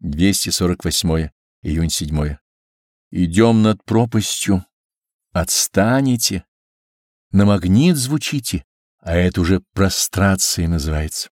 248 июнь 7 Идем над пропастью. Отстанете. На магнит звучите, а это уже прострация называется.